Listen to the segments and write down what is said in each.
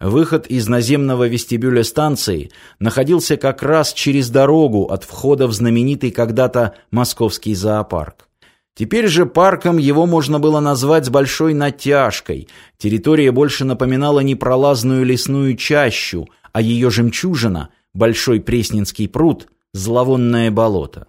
Выход из наземного вестибюля станции находился как раз через дорогу от входа в знаменитый когда-то московский зоопарк. Теперь же парком его можно было назвать с большой натяжкой. Территория больше напоминала непролазную лесную чащу, а ее жемчужина – большой Пресненский пруд, зловонное болото.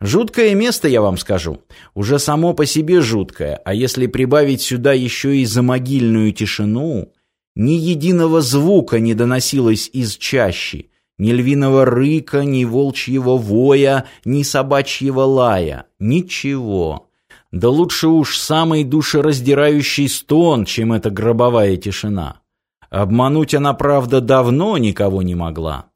Жуткое место, я вам скажу. Уже само по себе жуткое, а если прибавить сюда еще и замогильную тишину, ни единого звука не доносилось из чащи, ни львиного рыка, ни волчьего воя, ни собачьего лая, ничего. Да лучше уж самый душераздирающий стон, чем эта гробовая тишина. Обмануть она, правда, давно никого не могла.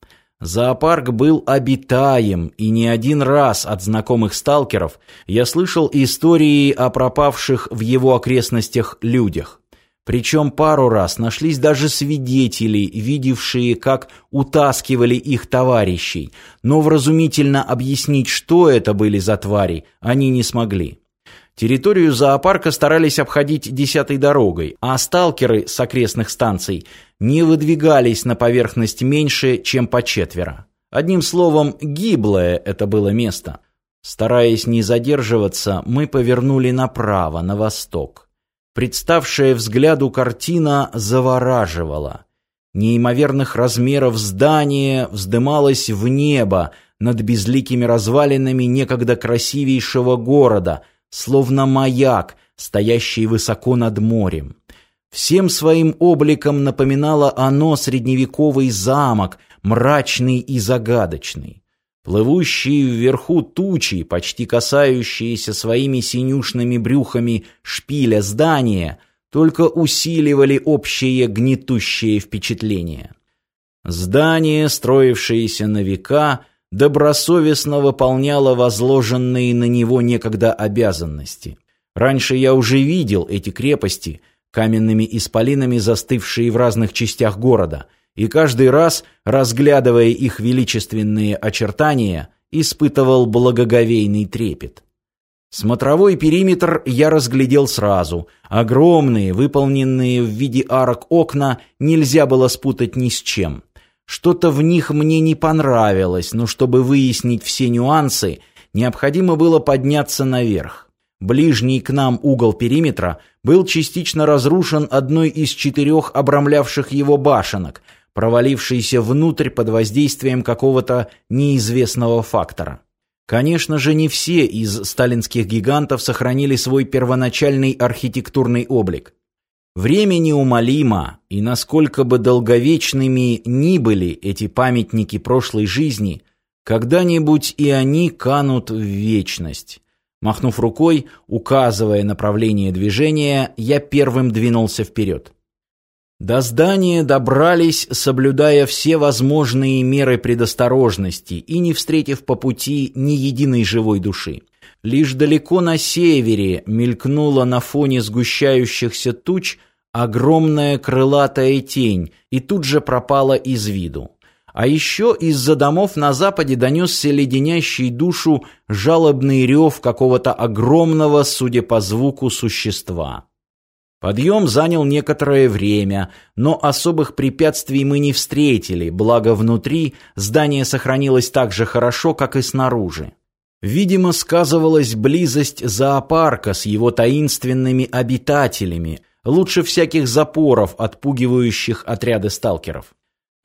Зоопарк был обитаем, и не один раз от знакомых сталкеров я слышал истории о пропавших в его окрестностях людях. Причем пару раз нашлись даже свидетели, видевшие, как утаскивали их товарищей, но вразумительно объяснить, что это были за твари, они не смогли. Территорию зоопарка старались обходить десятой дорогой, а сталкеры с окрестных станций не выдвигались на поверхность меньше, чем по четверо. Одним словом, гиблое это было место. Стараясь не задерживаться, мы повернули направо, на восток. Представшая взгляду картина завораживала. Неимоверных размеров здание вздымалось в небо над безликими развалинами некогда красивейшего города, словно маяк, стоящий высоко над морем. Всем своим обликом напоминало оно средневековый замок, мрачный и загадочный. Плывущие вверху тучи, почти касающиеся своими синюшными брюхами шпиля здания, только усиливали общее гнетущее впечатление. Здание, строившееся на века, добросовестно выполняло возложенные на него некогда обязанности. Раньше я уже видел эти крепости, каменными исполинами застывшие в разных частях города, и каждый раз, разглядывая их величественные очертания, испытывал благоговейный трепет. Смотровой периметр я разглядел сразу. Огромные, выполненные в виде арок окна нельзя было спутать ни с чем. Что-то в них мне не понравилось, но чтобы выяснить все нюансы, необходимо было подняться наверх. Ближний к нам угол периметра был частично разрушен одной из четырех обрамлявших его башенок, провалившейся внутрь под воздействием какого-то неизвестного фактора. Конечно же, не все из сталинских гигантов сохранили свой первоначальный архитектурный облик. Время неумолимо, и насколько бы долговечными ни были эти памятники прошлой жизни, когда-нибудь и они канут в вечность. Махнув рукой, указывая направление движения, я первым двинулся вперед. До здания добрались, соблюдая все возможные меры предосторожности и не встретив по пути ни единой живой души. Лишь далеко на севере мелькнула на фоне сгущающихся туч огромная крылатая тень и тут же пропала из виду. А еще из-за домов на западе донесся леденящий душу жалобный рев какого-то огромного, судя по звуку, существа. Подъем занял некоторое время, но особых препятствий мы не встретили, благо внутри здание сохранилось так же хорошо, как и снаружи. Видимо, сказывалась близость зоопарка с его таинственными обитателями, лучше всяких запоров, отпугивающих отряды сталкеров.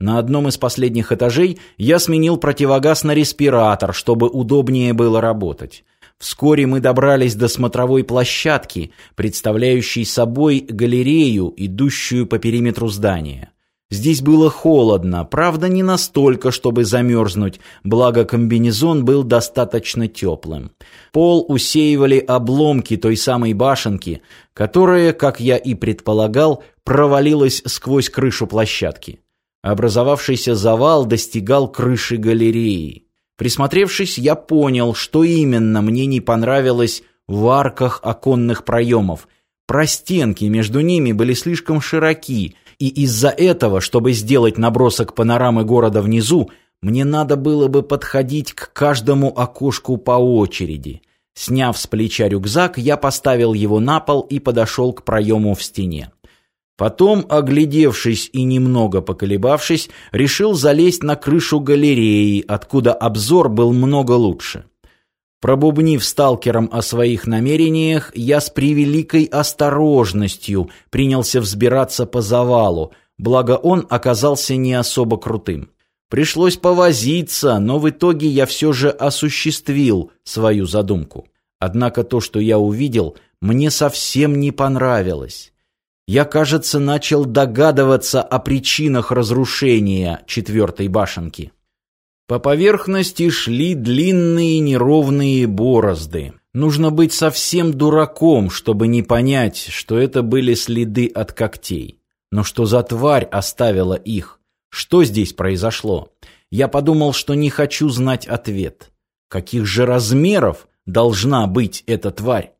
На одном из последних этажей я сменил противогаз на респиратор, чтобы удобнее было работать. Вскоре мы добрались до смотровой площадки, представляющей собой галерею, идущую по периметру здания. Здесь было холодно, правда не настолько, чтобы замерзнуть, благо комбинезон был достаточно теплым. Пол усеивали обломки той самой башенки, которая, как я и предполагал, провалилась сквозь крышу площадки. Образовавшийся завал достигал крыши галереи. Присмотревшись, я понял, что именно мне не понравилось в арках оконных проемов. Простенки между ними были слишком широки, и из-за этого, чтобы сделать набросок панорамы города внизу, мне надо было бы подходить к каждому окошку по очереди. Сняв с плеча рюкзак, я поставил его на пол и подошел к проему в стене. Потом, оглядевшись и немного поколебавшись, решил залезть на крышу галереи, откуда обзор был много лучше. Пробубнив сталкером о своих намерениях, я с превеликой осторожностью принялся взбираться по завалу, благо он оказался не особо крутым. Пришлось повозиться, но в итоге я все же осуществил свою задумку. Однако то, что я увидел, мне совсем не понравилось я, кажется, начал догадываться о причинах разрушения четвертой башенки. По поверхности шли длинные неровные борозды. Нужно быть совсем дураком, чтобы не понять, что это были следы от когтей. Но что за тварь оставила их? Что здесь произошло? Я подумал, что не хочу знать ответ. Каких же размеров должна быть эта тварь?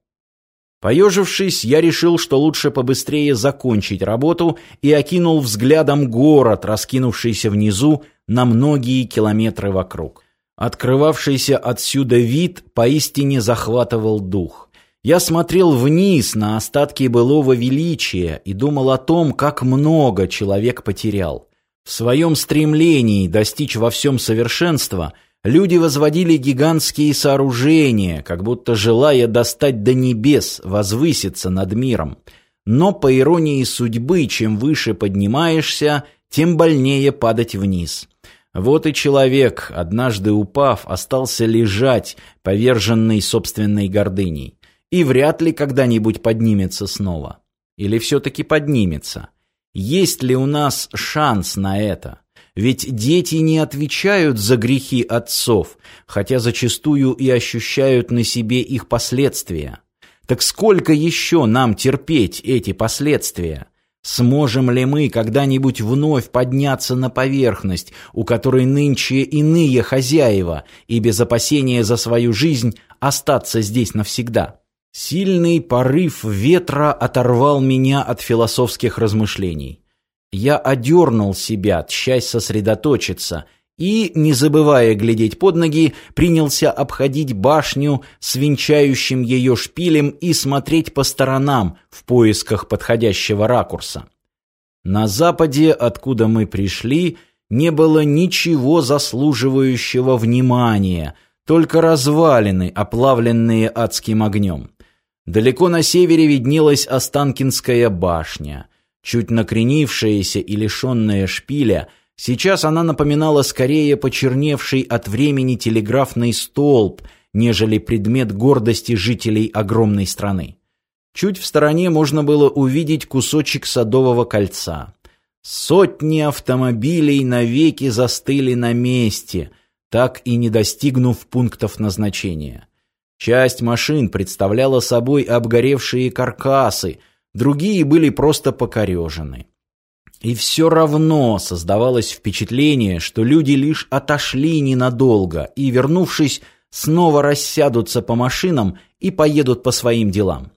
Поежившись, я решил, что лучше побыстрее закончить работу и окинул взглядом город, раскинувшийся внизу на многие километры вокруг. Открывавшийся отсюда вид поистине захватывал дух. Я смотрел вниз на остатки былого величия и думал о том, как много человек потерял. В своем стремлении достичь во всем совершенства – Люди возводили гигантские сооружения, как будто желая достать до небес, возвыситься над миром. Но, по иронии судьбы, чем выше поднимаешься, тем больнее падать вниз. Вот и человек, однажды упав, остался лежать, поверженный собственной гордыней. И вряд ли когда-нибудь поднимется снова. Или все-таки поднимется. Есть ли у нас шанс на это? Ведь дети не отвечают за грехи отцов, хотя зачастую и ощущают на себе их последствия. Так сколько еще нам терпеть эти последствия? Сможем ли мы когда-нибудь вновь подняться на поверхность, у которой нынче иные хозяева, и без опасения за свою жизнь остаться здесь навсегда? Сильный порыв ветра оторвал меня от философских размышлений. Я одернул себя, тщась сосредоточиться, и, не забывая глядеть под ноги, принялся обходить башню с венчающим ее шпилем и смотреть по сторонам в поисках подходящего ракурса. На западе, откуда мы пришли, не было ничего заслуживающего внимания, только развалины, оплавленные адским огнем. Далеко на севере виднелась Останкинская башня — Чуть накренившаяся и лишенная шпиля, сейчас она напоминала скорее почерневший от времени телеграфный столб, нежели предмет гордости жителей огромной страны. Чуть в стороне можно было увидеть кусочек садового кольца. Сотни автомобилей навеки застыли на месте, так и не достигнув пунктов назначения. Часть машин представляла собой обгоревшие каркасы, другие были просто покорежены. И все равно создавалось впечатление, что люди лишь отошли ненадолго и, вернувшись, снова рассядутся по машинам и поедут по своим делам.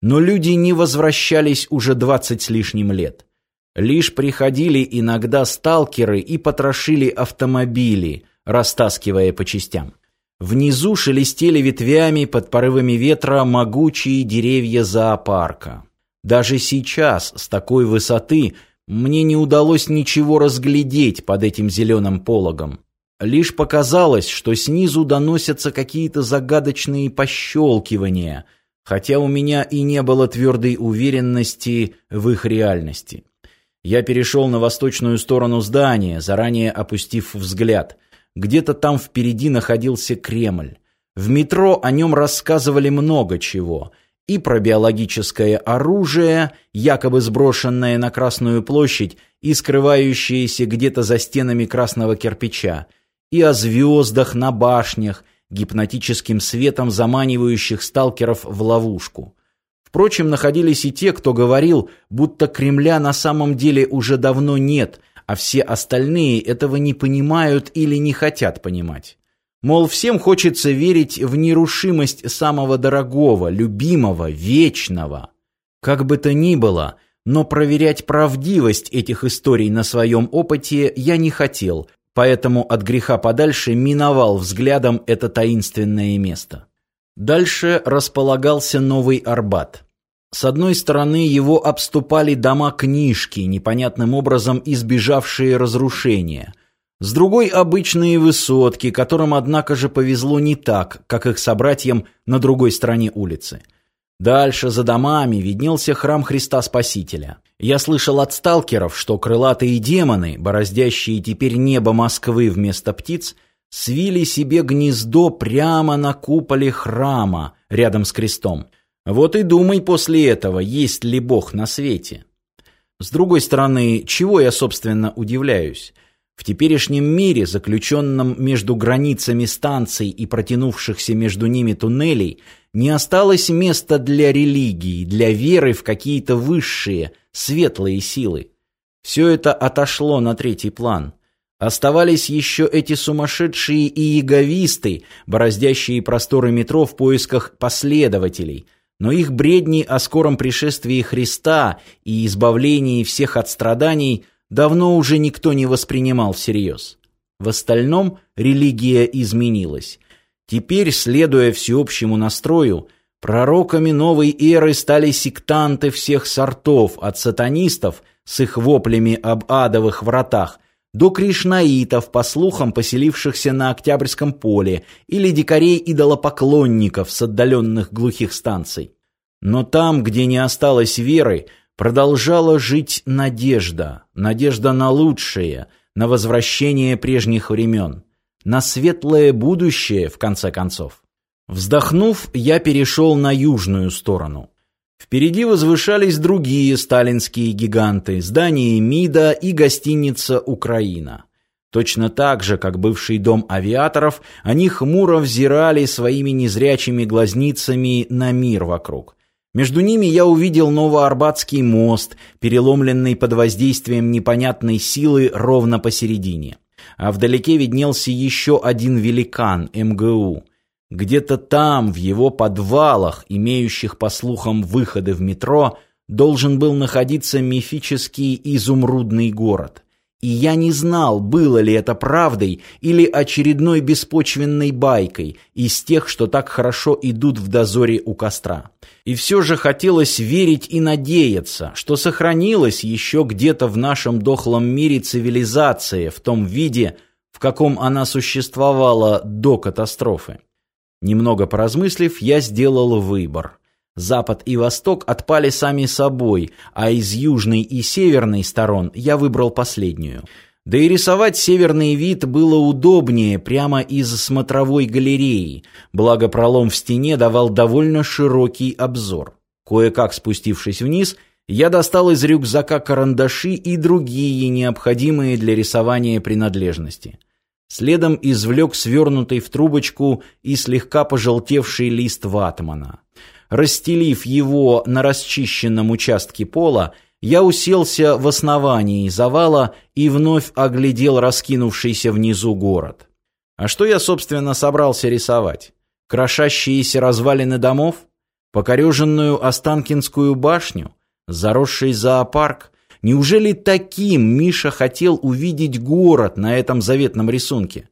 Но люди не возвращались уже двадцать с лишним лет. Лишь приходили иногда сталкеры и потрошили автомобили, растаскивая по частям. Внизу шелестели ветвями под порывами ветра могучие деревья зоопарка. Даже сейчас, с такой высоты, мне не удалось ничего разглядеть под этим зеленым пологом. Лишь показалось, что снизу доносятся какие-то загадочные пощелкивания, хотя у меня и не было твердой уверенности в их реальности. Я перешел на восточную сторону здания, заранее опустив взгляд. Где-то там впереди находился Кремль. В метро о нем рассказывали много чего — и про биологическое оружие, якобы сброшенное на Красную площадь и скрывающееся где-то за стенами красного кирпича, и о звездах на башнях, гипнотическим светом заманивающих сталкеров в ловушку. Впрочем, находились и те, кто говорил, будто Кремля на самом деле уже давно нет, а все остальные этого не понимают или не хотят понимать. Мол, всем хочется верить в нерушимость самого дорогого, любимого, вечного. Как бы то ни было, но проверять правдивость этих историй на своем опыте я не хотел, поэтому от греха подальше миновал взглядом это таинственное место. Дальше располагался Новый Арбат. С одной стороны его обступали дома-книжки, непонятным образом избежавшие разрушения. С другой – обычные высотки, которым, однако же, повезло не так, как их собратьям на другой стороне улицы. Дальше, за домами, виднелся храм Христа Спасителя. Я слышал от сталкеров, что крылатые демоны, бороздящие теперь небо Москвы вместо птиц, свили себе гнездо прямо на куполе храма, рядом с крестом. Вот и думай после этого, есть ли Бог на свете. С другой стороны, чего я, собственно, удивляюсь? В теперешнем мире, заключенном между границами станций и протянувшихся между ними туннелей, не осталось места для религии, для веры в какие-то высшие, светлые силы. Все это отошло на третий план. Оставались еще эти сумасшедшие и яговисты, бороздящие просторы метро в поисках последователей, но их бредни о скором пришествии Христа и избавлении всех от страданий – давно уже никто не воспринимал всерьез. В остальном религия изменилась. Теперь, следуя всеобщему настрою, пророками новой эры стали сектанты всех сортов, от сатанистов с их воплями об адовых вратах до кришнаитов, по слухам поселившихся на Октябрьском поле, или дикарей-идолопоклонников с отдаленных глухих станций. Но там, где не осталось веры, продолжала жить надежда, надежда на лучшее, на возвращение прежних времен, на светлое будущее, в конце концов. Вздохнув, я перешел на южную сторону. Впереди возвышались другие сталинские гиганты, здание МИДа и гостиница «Украина». Точно так же, как бывший дом авиаторов, они хмуро взирали своими незрячими глазницами на мир вокруг. Между ними я увидел Новоарбатский мост, переломленный под воздействием непонятной силы ровно посередине. А вдалеке виднелся еще один великан МГУ. Где-то там, в его подвалах, имеющих, по слухам, выходы в метро, должен был находиться мифический изумрудный город. И я не знал, было ли это правдой или очередной беспочвенной байкой из тех, что так хорошо идут в дозоре у костра. И все же хотелось верить и надеяться, что сохранилась еще где-то в нашем дохлом мире цивилизация в том виде, в каком она существовала до катастрофы. Немного поразмыслив, я сделал выбор. Запад и Восток отпали сами собой, а из южной и северной сторон я выбрал последнюю. Да и рисовать северный вид было удобнее прямо из смотровой галереи, благо пролом в стене давал довольно широкий обзор. Кое-как спустившись вниз, я достал из рюкзака карандаши и другие необходимые для рисования принадлежности. Следом извлек свернутый в трубочку и слегка пожелтевший лист ватмана. Расстелив его на расчищенном участке пола, я уселся в основании завала и вновь оглядел раскинувшийся внизу город. А что я, собственно, собрался рисовать? Крошащиеся развалины домов? Покореженную Останкинскую башню? Заросший зоопарк? Неужели таким Миша хотел увидеть город на этом заветном рисунке?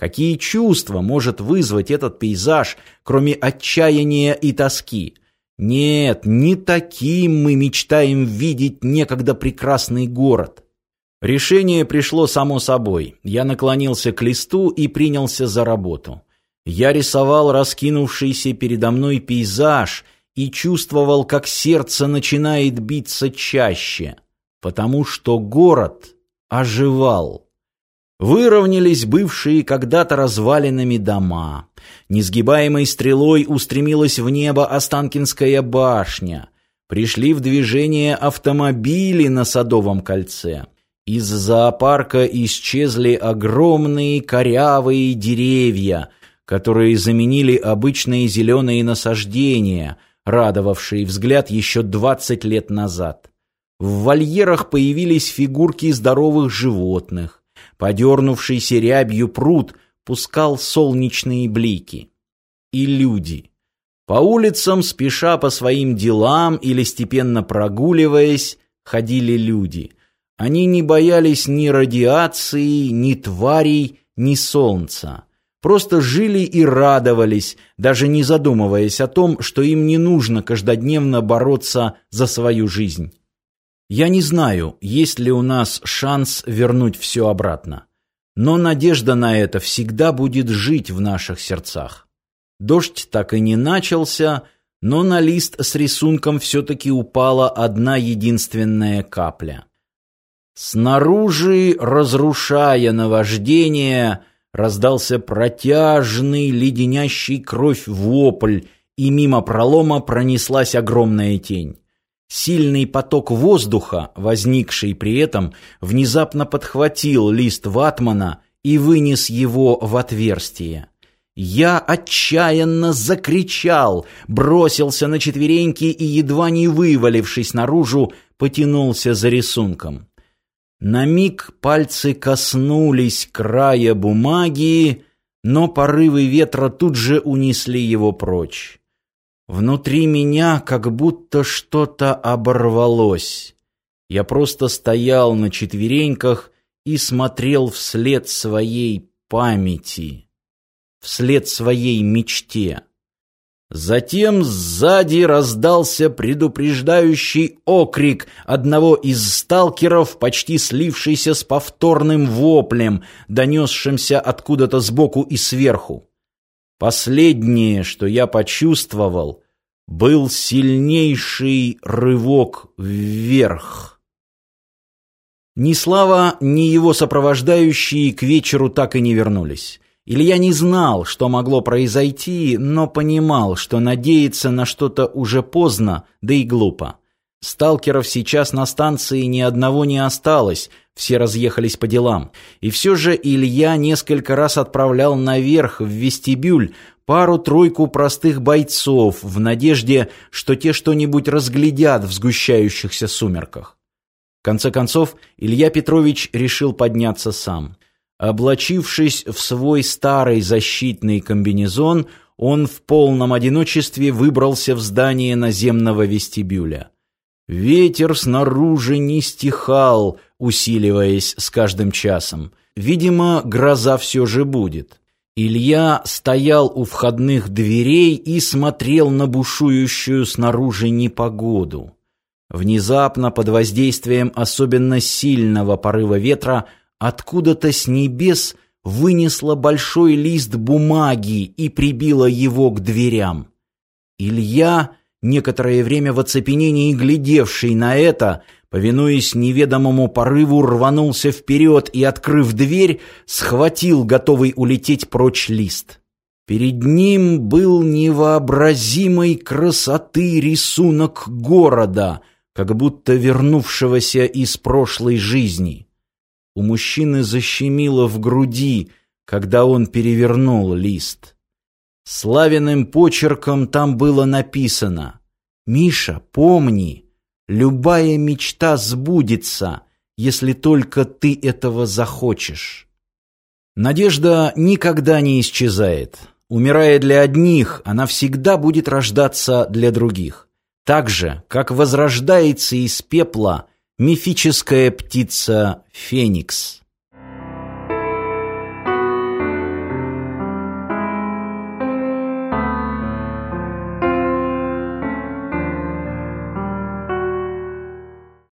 Какие чувства может вызвать этот пейзаж, кроме отчаяния и тоски? Нет, не таким мы мечтаем видеть некогда прекрасный город. Решение пришло само собой. Я наклонился к листу и принялся за работу. Я рисовал раскинувшийся передо мной пейзаж и чувствовал, как сердце начинает биться чаще, потому что город оживал. Выровнялись бывшие когда-то развалинами дома. Несгибаемой стрелой устремилась в небо Останкинская башня. Пришли в движение автомобили на Садовом кольце. Из зоопарка исчезли огромные корявые деревья, которые заменили обычные зеленые насаждения, радовавшие взгляд еще двадцать лет назад. В вольерах появились фигурки здоровых животных. Подернувшийся рябью пруд пускал солнечные блики. И люди. По улицам, спеша по своим делам или степенно прогуливаясь, ходили люди. Они не боялись ни радиации, ни тварей, ни солнца. просто жили и радовались, даже не задумываясь о том, что им не нужно каждодневно бороться за свою жизнь. Я не знаю, есть ли у нас шанс вернуть все обратно. Но надежда на это всегда будет жить в наших сердцах. Дождь так и не начался, но на лист с рисунком все-таки упала одна единственная капля. Снаружи, разрушая наваждение, раздался протяжный, леденящий кровь вопль, и мимо пролома пронеслась огромная тень. Сильный поток воздуха, возникший при этом, внезапно подхватил лист ватмана и вынес его в отверстие. Я отчаянно закричал, бросился на четвереньки и, едва не вывалившись наружу, потянулся за рисунком. На миг пальцы коснулись края бумаги, но порывы ветра тут же унесли его прочь. Внутри меня как будто что-то оборвалось. Я просто стоял на четвереньках и смотрел вслед своей памяти, вслед своей мечте. Затем сзади раздался предупреждающий окрик одного из сталкеров, почти слившийся с повторным воплем, донесшимся откуда-то сбоку и сверху. Последнее, что я почувствовал, был сильнейший рывок вверх. Ни Слава, ни его сопровождающие к вечеру так и не вернулись. Илья не знал, что могло произойти, но понимал, что надеяться на что-то уже поздно, да и глупо. Сталкеров сейчас на станции ни одного не осталось, все разъехались по делам. И все же Илья несколько раз отправлял наверх, в вестибюль, пару-тройку простых бойцов, в надежде, что те что-нибудь разглядят в сгущающихся сумерках. В конце концов, Илья Петрович решил подняться сам. Облачившись в свой старый защитный комбинезон, он в полном одиночестве выбрался в здание наземного вестибюля. Ветер снаружи не стихал, усиливаясь с каждым часом. Видимо, гроза все же будет. Илья стоял у входных дверей и смотрел на бушующую снаружи непогоду. Внезапно, под воздействием особенно сильного порыва ветра, Откуда-то с небес вынесла большой лист бумаги и прибила его к дверям. Илья, некоторое время в оцепенении глядевший на это, повинуясь неведомому порыву, рванулся вперед и, открыв дверь, схватил готовый улететь прочь лист. Перед ним был невообразимой красоты рисунок города, как будто вернувшегося из прошлой жизни. У мужчины защемило в груди, когда он перевернул лист. Славиным почерком там было написано «Миша, помни, любая мечта сбудется, если только ты этого захочешь». Надежда никогда не исчезает. Умирая для одних, она всегда будет рождаться для других. Так же, как возрождается из пепла мифическая птица Феникс.